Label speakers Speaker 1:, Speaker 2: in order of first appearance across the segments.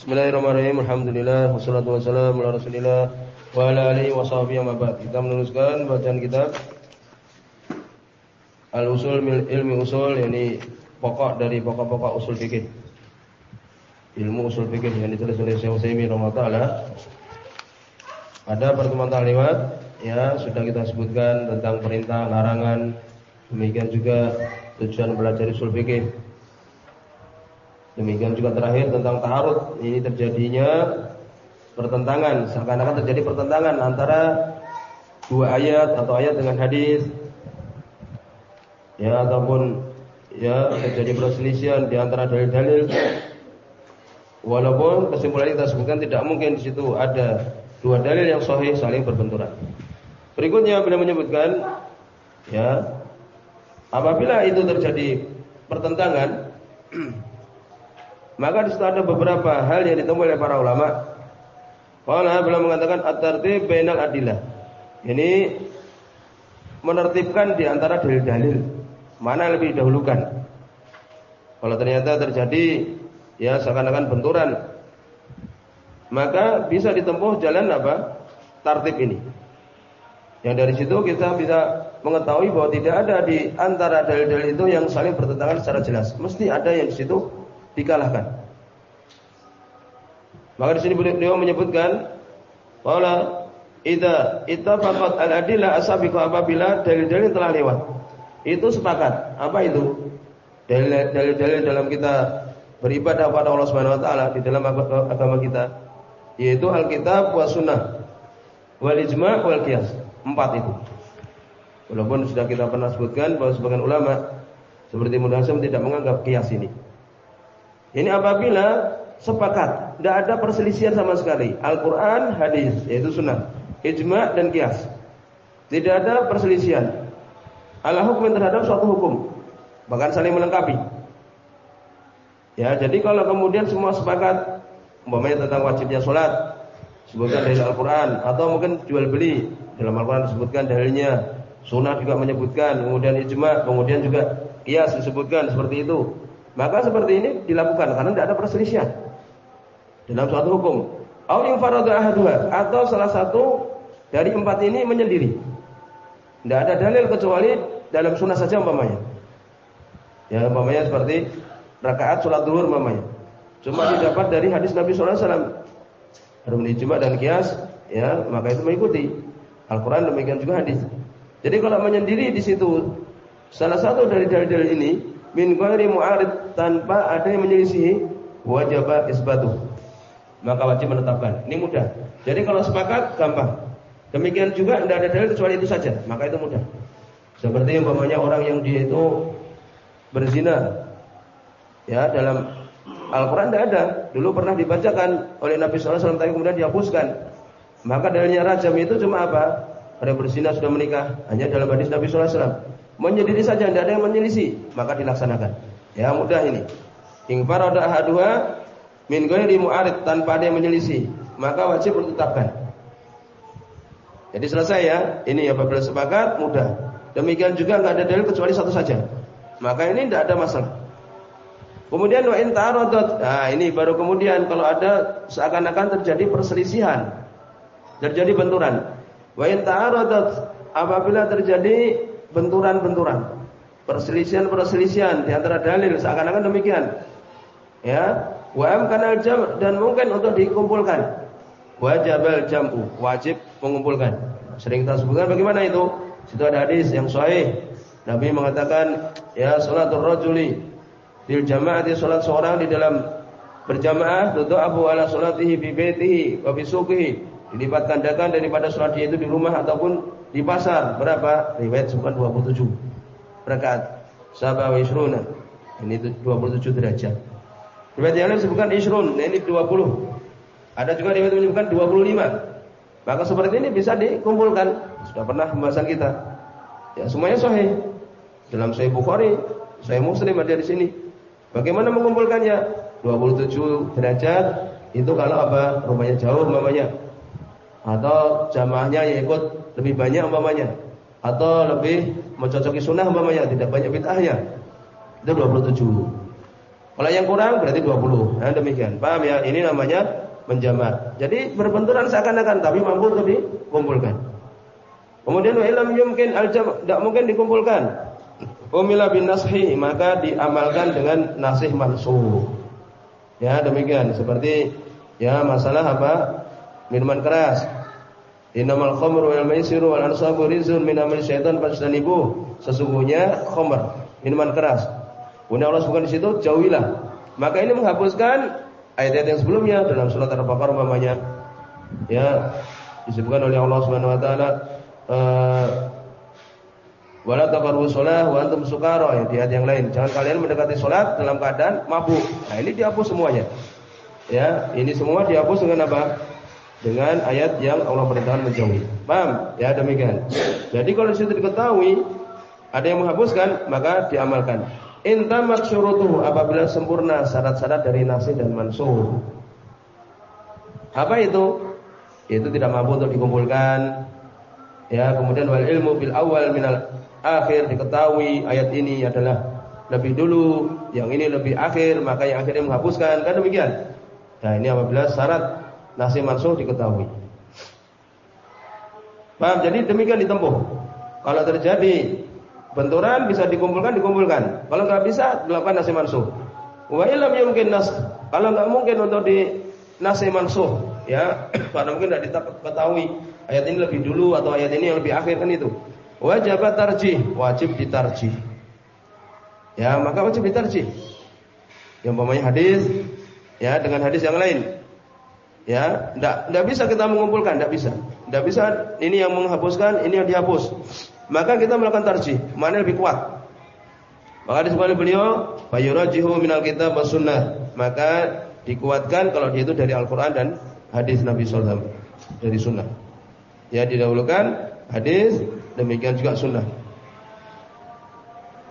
Speaker 1: Bismillahirrahmanirrahim. Alhamdulillah wassalatu wassalamu ala Rasulillah wa ala alihi wa sahbihi wa ba'd. Kita meneruskan bacaan kitab Al-Usul Ilmi Usul yakni pokok dari pokok-pokok usul fikih. Ilmu usul fikih yang ditulis oleh Syekh Utsaimin rahimahullah. Ada pertemuan lewat ya sudah kita sebutkan tentang perintah, larangan, demikian juga tujuan belajar usul fikih. Demikian juga terakhir tentang taharut. Ini terjadinya pertentangan, seakan-akan terjadi pertentangan antara dua ayat atau ayat dengan hadis. Ya ataupun ya terjadi perselisihan di antara dalil-dalil. Walaupun kesimpulan kita sebutkan tidak mungkin di situ ada dua dalil yang sahih saling berbenturan. Berikutnya beliau menyebutkan ya apabila itu terjadi pertentangan Maka di situ ada beberapa hal yang ditemui oleh para ulama. Qala beliau mengatakan at-tartib bainal adillah. Ini menertibkan di antara dalil-dalil mana yang lebih didahulukan. Kalau ternyata terjadi ya seakan-akan benturan, maka bisa ditempuh jalan apa? Tartib ini. Yang dari situ kita bisa mengetahui bahwa tidak ada di antara dalil-dalil itu yang saling bertentangan secara jelas. Mesti ada yang di situ dikalahkan. Maka di sini beliau menyebutkan bahwa idza ittafaqat al-adillah asabiqu apabila dalil-dalil telah lewat. Itu sepakat. Apa itu? Dalil-dalil dalam kita beribadah kepada Allah Subhanahu wa taala di dalam agama kita yaitu Alkitab wa sunnah wal ijma' wal qiyas. Empat itu. Walaupun sudah kita pernah sebutkan bahwa sebagian ulama seperti Mudassam tidak menganggap kias ini. Ini apabila sepakat, tidak ada perselisihan sama sekali. Al-Quran, hadis, yaitu sunnah, ijma dan kias. Tidak ada perselisihan. Allah hukum terhadap suatu hukum, bahkan saling melengkapi. Ya, jadi kalau kemudian semua sepakat, umpamanya tentang wajibnya sholat, sebutkan dari Al-Quran, atau mungkin jual beli dalam Al-Quran disebutkan dalilnya, sunnah juga menyebutkan, kemudian ijma, kemudian juga kias disebutkan seperti itu. Maka seperti ini dilakukan karena tidak ada perselisihan dalam suatu hukum. Au atau salah satu dari empat ini menyendiri. Tidak ada dalil kecuali dalam sunnah saja umpamanya. Ya umpamanya seperti rakaat sholat duhur umpamanya. Cuma didapat dari hadis Nabi SAW. Harus ijma dan kias, ya maka itu mengikuti Al-Quran demikian juga hadis. Jadi kalau menyendiri di situ salah satu dari dalil-dalil ini min ghairi mu'arid tanpa ada yang menyelisihi wajib isbatu. Maka wajib menetapkan. Ini mudah. Jadi kalau sepakat gampang. Demikian juga tidak ada dalil kecuali itu saja, maka itu mudah. Seperti umpamanya orang yang dia itu berzina. Ya, dalam Al-Qur'an tidak ada. Dulu pernah dibacakan oleh Nabi SAW tapi kemudian dihapuskan. Maka dalilnya rajam itu cuma apa? Orang berzina sudah menikah, hanya dalam hadis Nabi SAW. Menyendiri saja, tidak ada yang menyelisih, maka dilaksanakan. Ya mudah ini. Ing farada ahadua min ghairi mu'arid tanpa ada yang menyelisih, maka wajib ditetapkan. Jadi selesai ya. Ini apabila sepakat mudah. Demikian juga nggak ada dalil kecuali satu saja. Maka ini tidak ada masalah. Kemudian wa in Nah, ini baru kemudian kalau ada seakan-akan terjadi perselisihan. Terjadi benturan. Wa in apabila terjadi benturan-benturan, perselisihan-perselisihan di antara dalil seakan-akan demikian. Ya, wa amkanal jam dan mungkin untuk dikumpulkan. Wajibal jam'u, wajib mengumpulkan. Sering kita sebutkan bagaimana itu? Situ ada hadis yang sahih. Nabi mengatakan, ya salatul rajuli fil jama'ati salat seorang di dalam berjamaah abu ala salatihi bi baitihi wa bi suqihi dilipat gandakan daripada salat dia itu di rumah ataupun di pasar berapa? Riwayat sebutkan 27 rakaat. Sabah isruna. Ini 27 derajat. Riwayat yang lain sebutkan isrun. Nah, ini 20. Ada juga riwayat menyebutkan 25. Maka seperti ini bisa dikumpulkan. Sudah pernah pembahasan kita. Ya, semuanya sahih. Dalam Sahih Bukhari, Sahih Muslim ada di sini. Bagaimana mengumpulkannya? 27 derajat itu kalau apa? Rumahnya jauh namanya. Atau jamaahnya yang ikut lebih banyak umpamanya atau lebih mencocoki sunnah umpamanya tidak banyak bid'ahnya itu 27 Kalau yang kurang berarti 20. Nah, demikian. Paham ya? Ini namanya menjamak. Jadi berbenturan seakan-akan tapi mampu untuk dikumpulkan. Kemudian wa illam yumkin al-jam' tidak mungkin dikumpulkan. Umila bin nashi maka diamalkan dengan nasih mansuh. Ya, demikian. Seperti ya masalah apa? Minuman keras. Innamal khamru wal maisiru wal ansabu rizun min amal syaitan fastanibu. Sesungguhnya khamr, minuman keras. Kemudian Allah sebutkan di situ jauhilah. Maka ini menghapuskan ayat-ayat yang sebelumnya dalam surat Al-Baqarah umpamanya ya disebutkan oleh Allah Subhanahu wa taala eh, wala taqrabu shalah wa antum sukara ya di ayat yang lain jangan kalian mendekati salat dalam keadaan mabuk nah ini dihapus semuanya ya ini semua dihapus dengan apa dengan ayat yang Allah perintahkan menjauhi paham ya demikian jadi kalau situ diketahui ada yang menghapuskan maka diamalkan Intamat syurutuhu apabila sempurna syarat-syarat dari nasih dan mansuh. Apa itu? Itu tidak mampu untuk dikumpulkan. Ya, kemudian wal ilmu bil awal minal akhir diketahui ayat ini adalah lebih dulu, yang ini lebih akhir, maka yang akhirnya menghapuskan. Kan demikian. Nah, ini apabila syarat nasih mansuh diketahui. Paham? Jadi demikian ditempuh. Kalau terjadi Benturan bisa dikumpulkan, dikumpulkan. Kalau nggak bisa, dilakukan nasi mansuh. Wa ilam mungkin nas. Kalau nggak mungkin untuk di nasi mansuh, ya, karena mungkin tidak diketahui ayat ini lebih dulu atau ayat ini yang lebih akhir kan itu. Wajib tarjih, wajib ditarjih. Ya, maka wajib ditarjih. Yang umpamanya hadis, ya dengan hadis yang lain. Ya, tidak tidak bisa kita mengumpulkan, tidak bisa. Tidak bisa ini yang menghapuskan, ini yang dihapus maka kita melakukan tarjih, mana lebih kuat. Maka disebutkan beliau, fayurajihu minal kitab was sunnah. Maka dikuatkan kalau dia itu dari Al-Qur'an dan hadis Nabi sallallahu dari sunnah. Ya didahulukan hadis, demikian juga sunnah.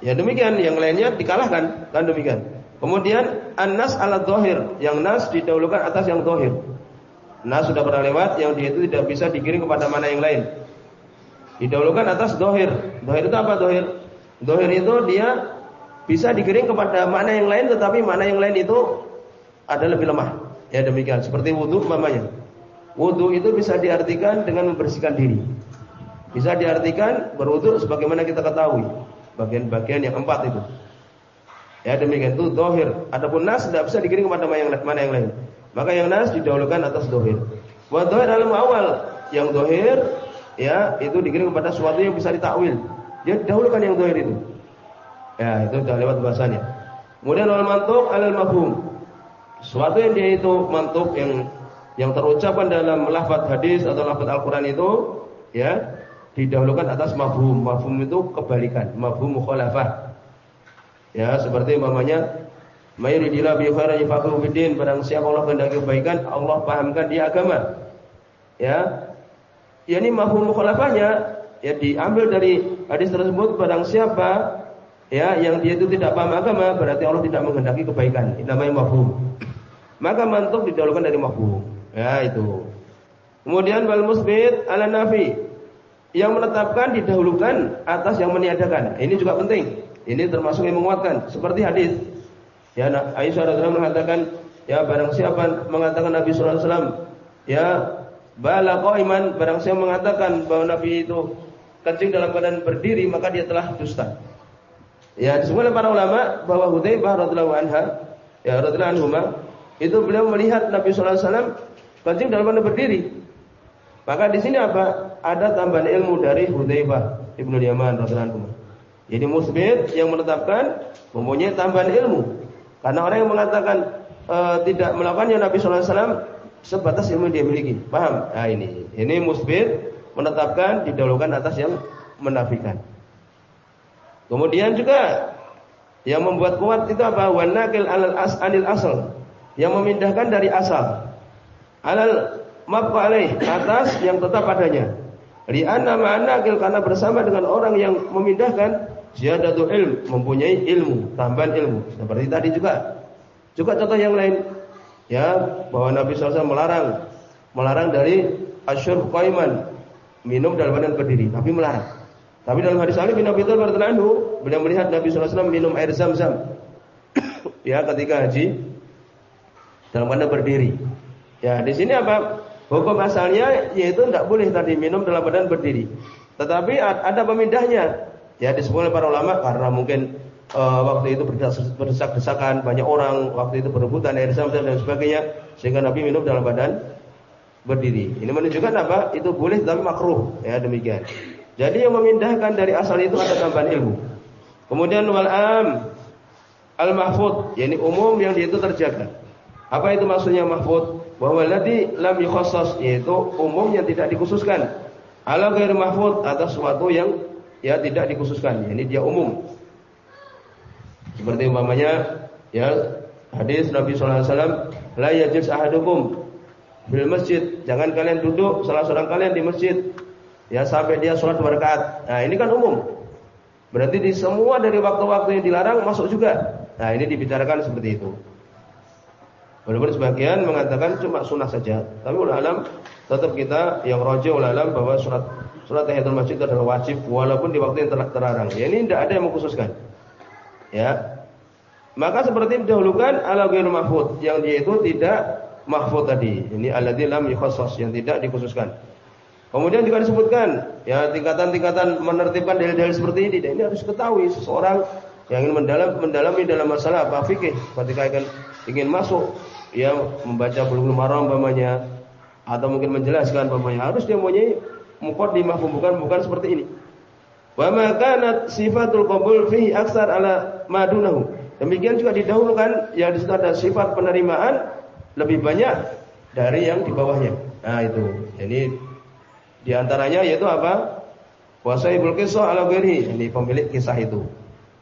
Speaker 1: Ya demikian, yang lainnya dikalahkan, kan demikian. Kemudian an-nas ala dhahir, yang nas didahulukan atas yang dhahir. Nas sudah pernah lewat, yang dia itu tidak bisa dikirim kepada mana yang lain. Didahulukan atas dohir. Dohir itu apa dohir? Dohir itu dia bisa dikirim kepada makna yang lain tetapi makna yang lain itu ada lebih lemah. Ya demikian. Seperti wudhu mamanya. Wudhu itu bisa diartikan dengan membersihkan diri. Bisa diartikan berwudhu sebagaimana kita ketahui. Bagian-bagian yang empat itu. Ya demikian itu dohir. Adapun nas tidak bisa dikirim kepada mana mana yang lain. Maka yang nas didahulukan atas dohir. Buat dohir dalam awal. Yang dohir ya itu dikirim kepada sesuatu yang bisa ditakwil. Dia dahulukan yang zahir itu. Ya, itu sudah lewat bahasanya. Kemudian al mantuk al mafhum. Sesuatu yang dia itu mantuk yang yang terucapkan dalam lafaz hadis atau lafaz Al-Qur'an itu ya didahulukan atas mafhum. Mafhum itu kebalikan, mafhum mukhalafah. Ya, seperti umpamanya Mayuridillah bi khairin yafaqihu fiddin. Barang siapa Allah kehendaki kebaikan, Allah pahamkan dia agama. Ya, Ya ini mafhum mukhalafahnya ya diambil dari hadis tersebut barang siapa ya yang dia itu tidak paham agama berarti Allah tidak menghendaki kebaikan. Ini namanya mafhum. Maka mantuk didahulukan dari mafhum. Ya itu. Kemudian wal musbit ala nafi yang menetapkan didahulukan atas yang meniadakan. Ini juga penting. Ini termasuk yang menguatkan seperti hadis. Ya Aisyah radhiyallahu mengatakan ya barang siapa mengatakan Nabi sallallahu alaihi wasallam ya Bala iman barang siapa mengatakan bahwa Nabi itu kencing dalam keadaan berdiri maka dia telah dusta. Ya, disebutkan para ulama bahwa Hudzaifah radhiyallahu anha ya radhiyallahu anhuma itu beliau melihat Nabi sallallahu alaihi wasallam kencing dalam keadaan berdiri. Maka di sini apa? Ada tambahan ilmu dari Hudzaifah Ibnu Yaman radhiyallahu anhu. Jadi musbit yang menetapkan mempunyai tambahan ilmu. Karena orang yang mengatakan e, tidak melakukannya Nabi sallallahu alaihi wasallam sebatas ilmu yang dia miliki. Paham? Nah ini. Ini musbir menetapkan didahulukan atas yang menafikan. Kemudian juga yang membuat kuat itu apa? Wanakil alal as anil asal. Yang memindahkan dari asal. Alal mabqa alaih atas yang tetap adanya. Lianna ma'anakil karena bersama dengan orang yang memindahkan ziyadatu ilm, mempunyai ilmu, tambahan ilmu. Seperti tadi juga. Juga contoh yang lain ya bahwa Nabi SAW melarang melarang dari asyur qaiman minum dalam badan berdiri tapi melarang tapi dalam hadis Ali bin Abi Thalib radhiyallahu beliau melihat Nabi SAW minum air zam-zam ya ketika haji dalam keadaan berdiri. Ya, di sini apa? Hukum asalnya yaitu tidak boleh tadi minum dalam keadaan berdiri. Tetapi ada pemindahnya. Ya disebut oleh para ulama karena mungkin uh, waktu itu berdesak-desakan banyak orang, waktu itu berebutan air zam dan sebagainya sehingga Nabi minum dalam badan berdiri. Ini menunjukkan apa? Itu boleh tapi makruh. Ya demikian. Jadi yang memindahkan dari asal itu ada tambahan ilmu. Kemudian wal am al mahfud, yakni umum yang itu terjaga. Apa itu maksudnya mahfud? Bahwa ladhi lam yukhassas yaitu umum yang tidak dikhususkan. Ala ghair mahfud atas sesuatu yang ya tidak dikhususkan. Ini dia umum. Seperti umpamanya ya hadis Nabi sallallahu alaihi wasallam la yajlis ahadukum bil masjid. Jangan kalian duduk salah seorang kalian di masjid ya sampai dia sholat rakaat. Nah, ini kan umum. Berarti di semua dari waktu-waktu yang dilarang masuk juga. Nah, ini dibicarakan seperti itu. Walaupun sebagian mengatakan cuma sunnah saja, tapi ulama tetap kita yang rojo ulama bahwa surat surat tahiyatul masjid itu adalah wajib walaupun di waktu yang terlarang. Ya ini tidak ada yang mengkhususkan. Ya. Maka seperti didahulukan ala ghair mahfud yang dia itu tidak mahfud tadi. Ini alladzi lam yukhassas yang tidak dikhususkan. Kemudian juga disebutkan ya tingkatan-tingkatan menertibkan dalil-dalil seperti ini. Dan ini harus ketahui seseorang yang ingin mendalam mendalami dalam masalah apa fikih ketika ingin ingin masuk ya membaca bulughul maram umpamanya atau mungkin menjelaskan umpamanya harus dia mempunyai muqaddimah pembukaan bukan seperti ini. Wa ma kanat sifatul qabul fihi aksar ala madunahu. Demikian juga didahulukan yang di ada sifat penerimaan lebih banyak dari yang di bawahnya. Nah itu. Jadi di antaranya yaitu apa? Wasaibul kisah ala ghairi. Ini pemilik kisah itu.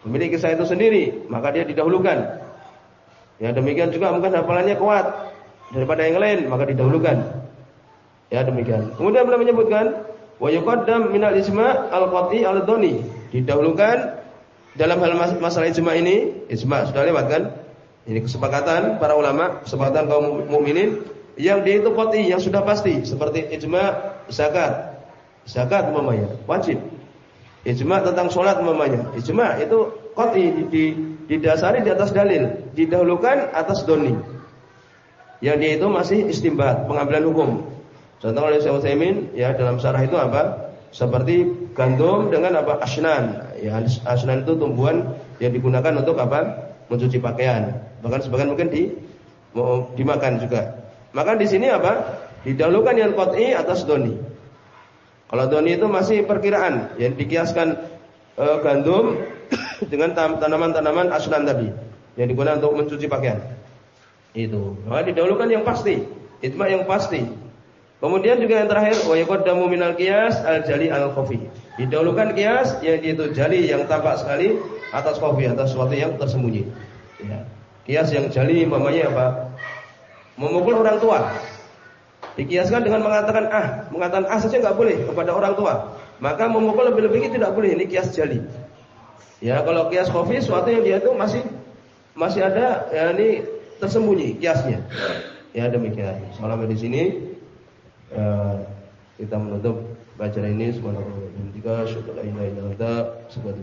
Speaker 1: Pemilik kisah itu sendiri, maka dia didahulukan. Ya demikian juga mungkin hafalannya kuat daripada yang lain, maka didahulukan. Ya demikian. Kemudian beliau menyebutkan wa yuqaddam minal isma al-qati al-dhani. Didahulukan dalam hal masalah ijma ini, ijma sudah lewat kan? Ini kesepakatan para ulama, kesepakatan kaum mukminin yang dia itu qati yang sudah pasti seperti ijma zakat. Zakat umpamanya wajib. Ijma tentang sholat umpamanya. Ijma itu qati di, di didasari di atas dalil, didahulukan atas doni. Yang dia itu masih istimbat, pengambilan hukum. Contoh oleh Syekh Utsaimin ya dalam syarah itu apa? Seperti gandum dengan apa? Asnan. Ya, asnan itu tumbuhan yang digunakan untuk apa? Mencuci pakaian. Bahkan sebagian mungkin di mau dimakan juga. Maka di sini apa? Didahulukan yang qat'i atas doni. Kalau doni itu masih perkiraan, yang dikiaskan e, gandum dengan tanaman-tanaman aslan tadi yang digunakan untuk mencuci pakaian. Itu. Maka didahulukan yang pasti, itma yang pasti. Kemudian juga yang terakhir wa yaqaddamu minal qiyas al-jali al-khafi. Didahulukan kias yang itu jali yang tampak sekali atas khafi atas sesuatu yang tersembunyi. Ya. Kias yang jali mamanya apa? Memukul orang tua. Dikiaskan dengan mengatakan ah, mengatakan ah saja nggak boleh kepada orang tua. Maka memukul lebih-lebih tidak boleh. Ini kias jali. Ya kalau kias kofi suatu yang dia itu masih masih ada ya ini tersembunyi kiasnya. Ya demikian. Salam di sini ya, kita menutup bacaan ini. Subhanallah dan tiga syukur la ilaha illallah sebuah